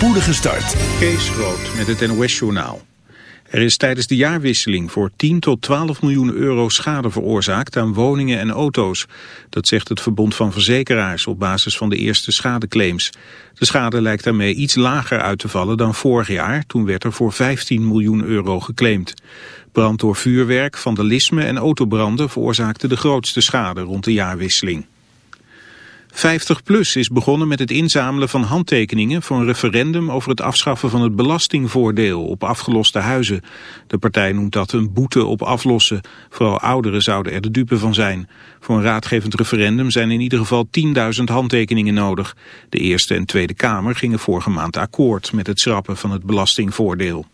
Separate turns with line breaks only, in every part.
spoedige start.
Kees Groot met het NOS-journaal. Er is tijdens de jaarwisseling voor 10 tot 12 miljoen euro schade veroorzaakt aan woningen en auto's. Dat zegt het Verbond van Verzekeraars op basis van de eerste schadeclaims. De schade lijkt daarmee iets lager uit te vallen dan vorig jaar. Toen werd er voor 15 miljoen euro geclaimd. Brand door vuurwerk, vandalisme en autobranden veroorzaakten de grootste schade rond de jaarwisseling. 50PLUS is begonnen met het inzamelen van handtekeningen voor een referendum over het afschaffen van het belastingvoordeel op afgeloste huizen. De partij noemt dat een boete op aflossen. Vooral ouderen zouden er de dupe van zijn. Voor een raadgevend referendum zijn in ieder geval 10.000 handtekeningen nodig. De Eerste en Tweede Kamer gingen vorige maand akkoord met het schrappen van het belastingvoordeel.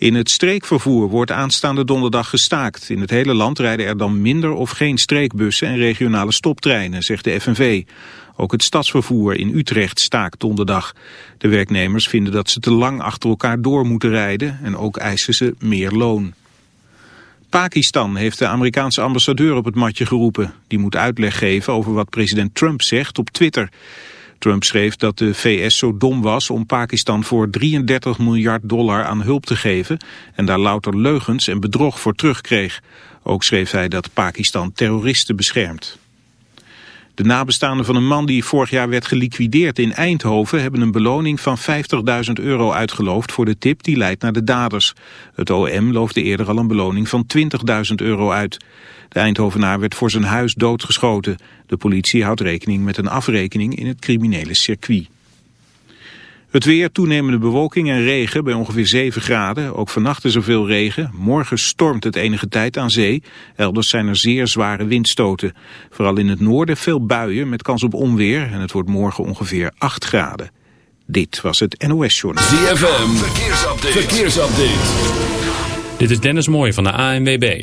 In het streekvervoer wordt aanstaande donderdag gestaakt. In het hele land rijden er dan minder of geen streekbussen en regionale stoptreinen, zegt de FNV. Ook het stadsvervoer in Utrecht staakt donderdag. De werknemers vinden dat ze te lang achter elkaar door moeten rijden en ook eisen ze meer loon. Pakistan heeft de Amerikaanse ambassadeur op het matje geroepen. Die moet uitleg geven over wat president Trump zegt op Twitter. Trump schreef dat de VS zo dom was om Pakistan voor 33 miljard dollar aan hulp te geven en daar louter leugens en bedrog voor terugkreeg. Ook schreef hij dat Pakistan terroristen beschermt. De nabestaanden van een man die vorig jaar werd geliquideerd in Eindhoven hebben een beloning van 50.000 euro uitgeloofd voor de tip die leidt naar de daders. Het OM loofde eerder al een beloning van 20.000 euro uit. De Eindhovenaar werd voor zijn huis doodgeschoten. De politie houdt rekening met een afrekening in het criminele circuit. Het weer, toenemende bewolking en regen bij ongeveer 7 graden. Ook vannacht is er veel regen. Morgen stormt het enige tijd aan zee. Elders zijn er zeer zware windstoten. Vooral in het noorden veel buien met kans op onweer. En het wordt morgen ongeveer 8 graden. Dit was het NOS Journal.
ZFM, verkeersupdate. verkeersupdate.
Dit is Dennis Mooij van de ANWB.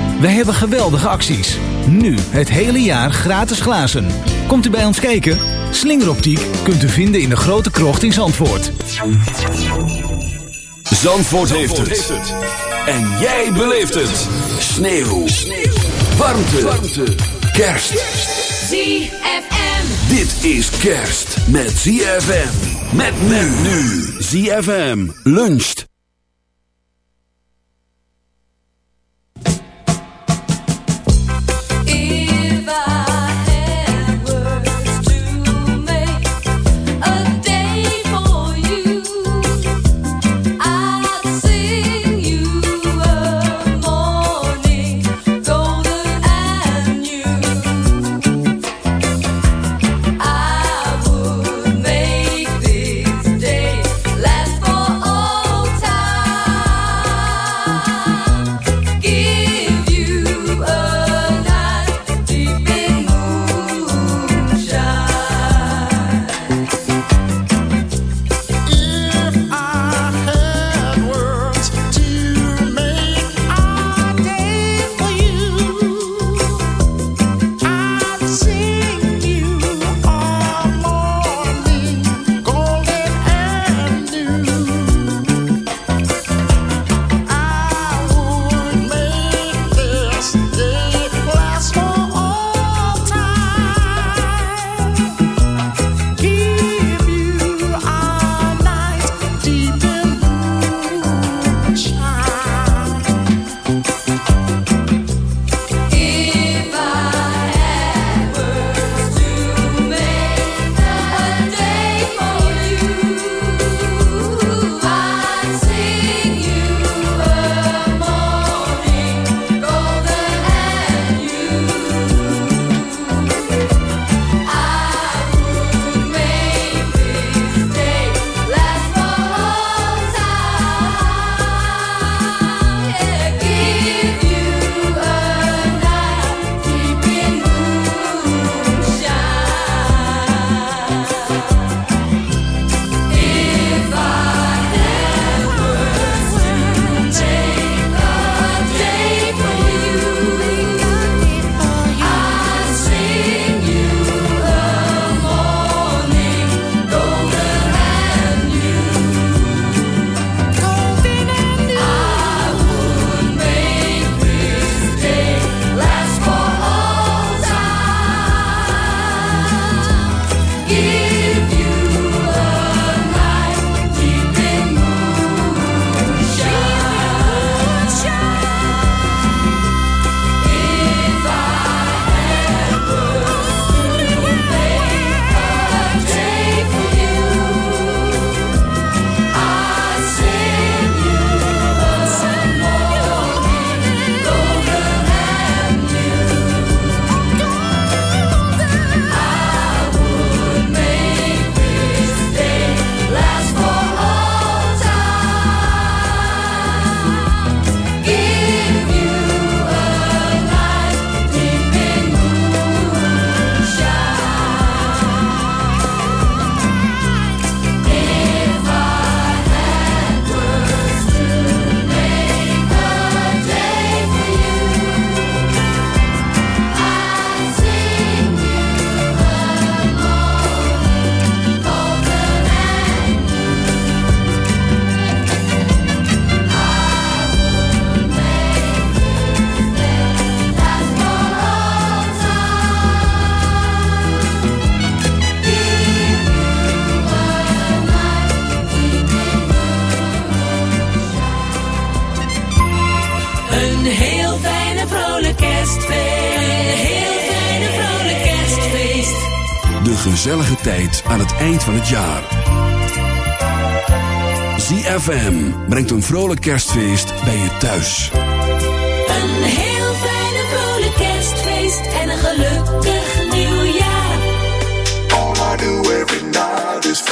Wij hebben geweldige acties. Nu het hele jaar gratis glazen. Komt u bij ons kijken? Slingeroptiek kunt u vinden in de grote krocht in Zandvoort.
Zandvoort, heeft, het. En jij beleeft het. Sneeuw. Warmte. Warmte. Kerst.
ZFM.
Dit is kerst met ZFM. Met men nu. ZFM luncht. gezellige tijd aan het eind van het jaar. ZFM brengt een vrolijk kerstfeest bij je thuis.
Een heel fijne vrolijk kerstfeest en een gelukkig nieuwjaar.
All I do every night is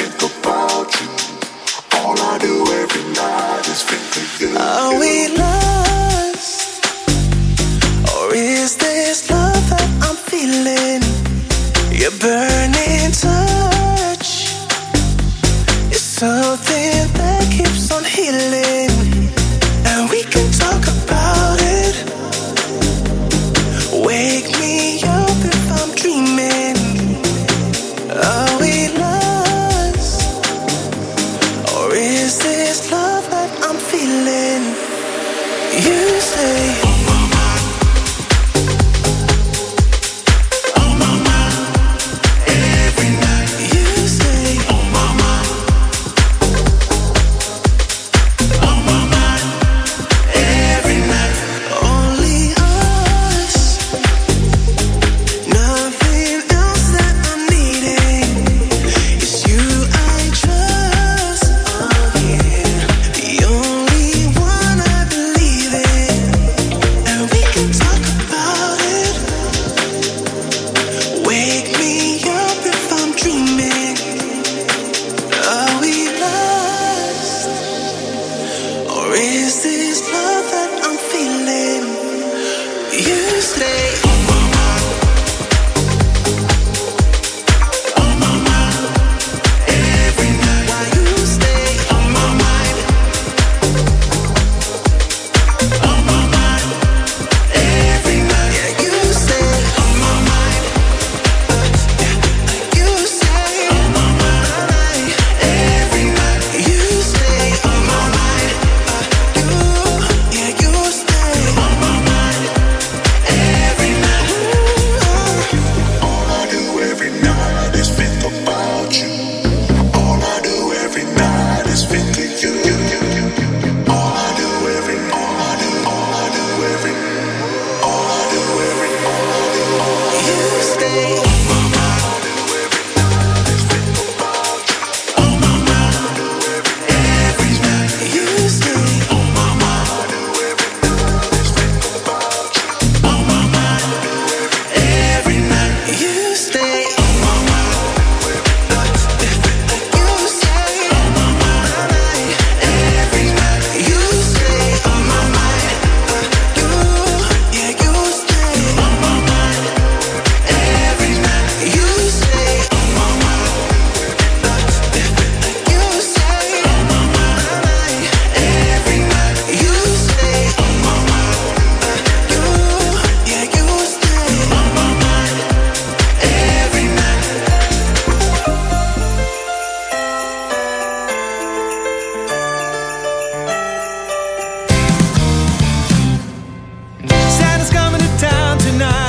night.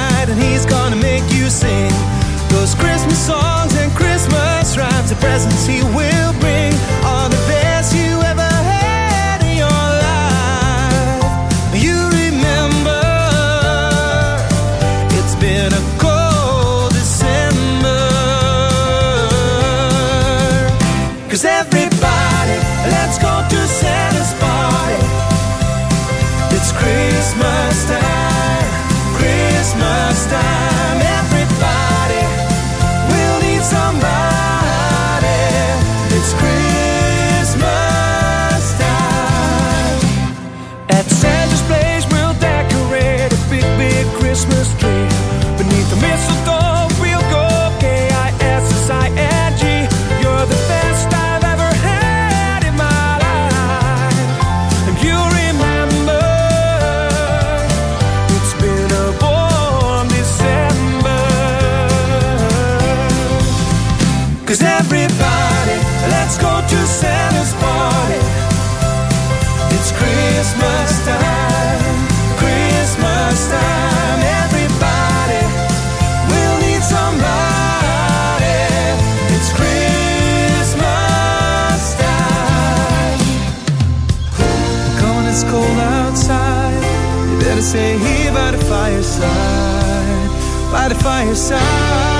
By the fireside.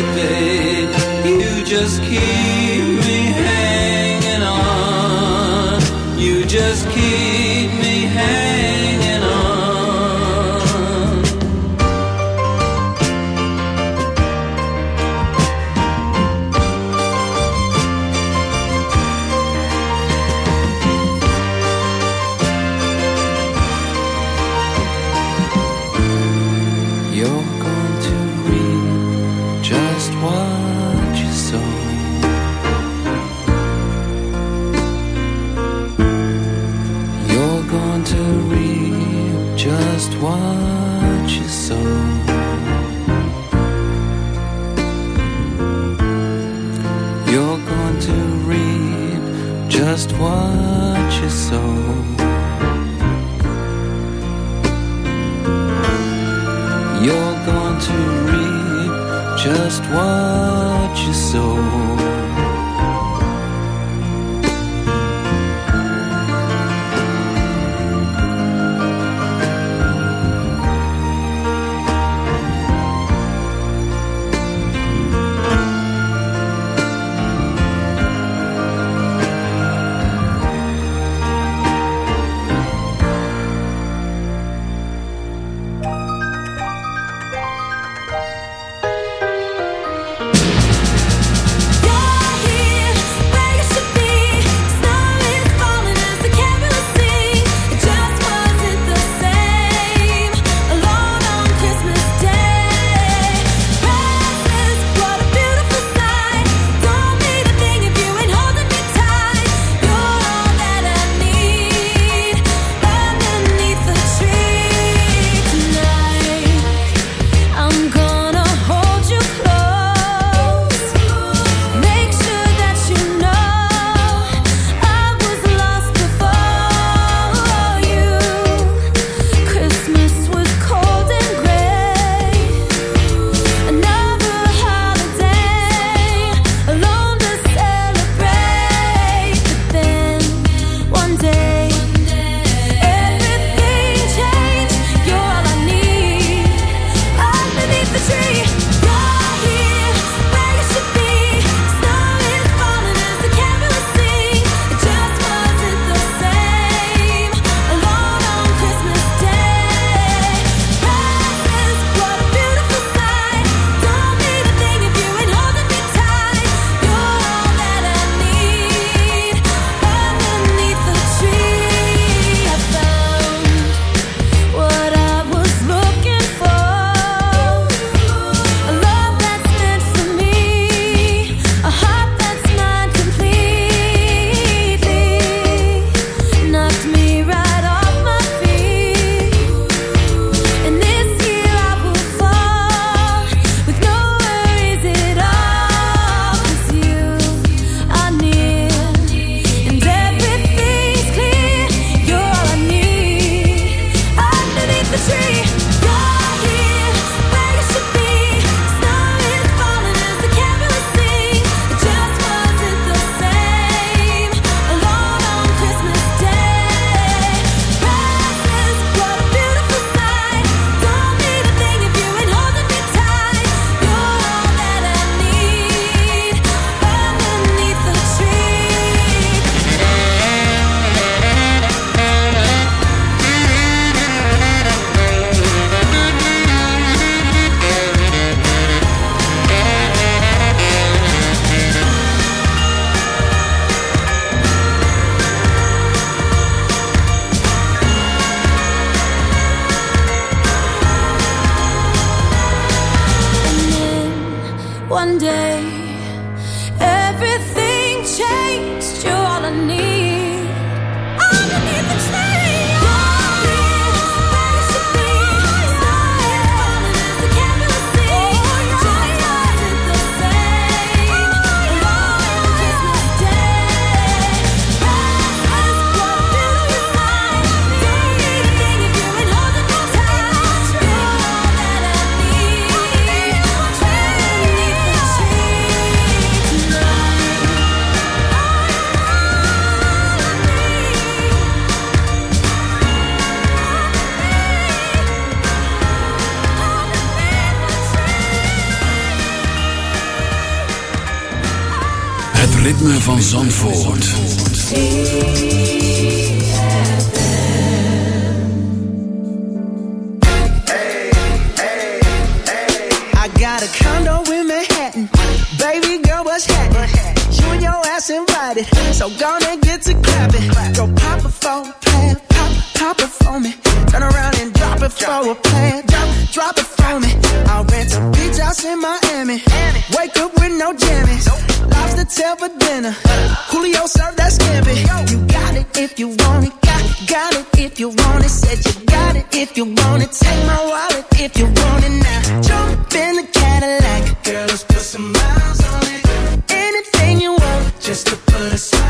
everything.
You just keep. some miles on it. Anything you want, just to put a smile.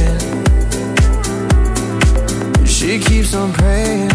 Keeps on praying.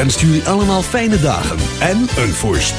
ZFM wenst jullie allemaal fijne dagen en een voorspoedig.